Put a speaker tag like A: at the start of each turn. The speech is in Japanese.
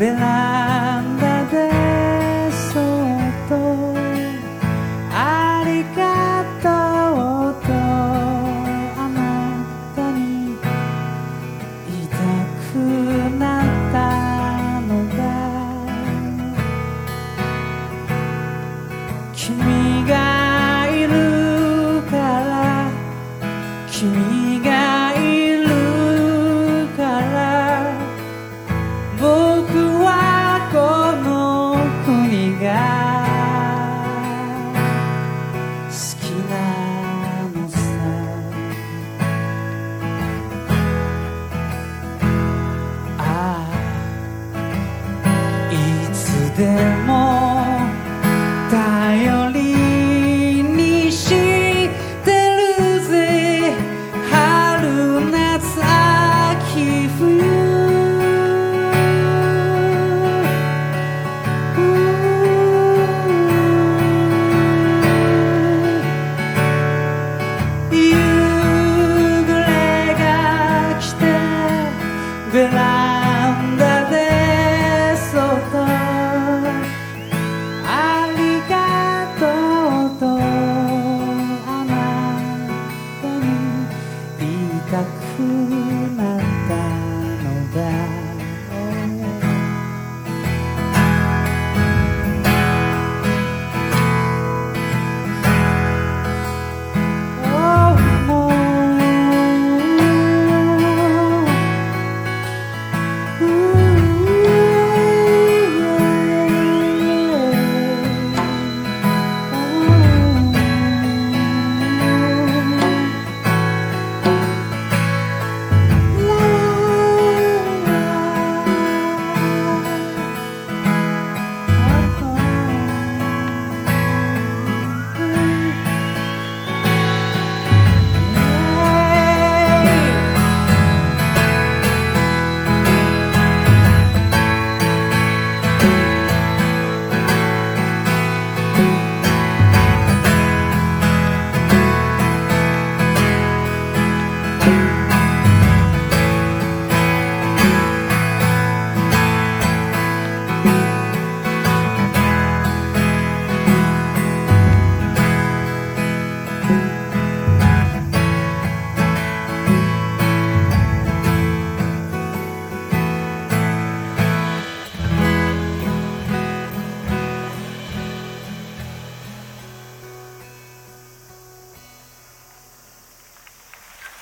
A: ベランダでそっとありがとうとあなたに言いたくなったのが君 de 深く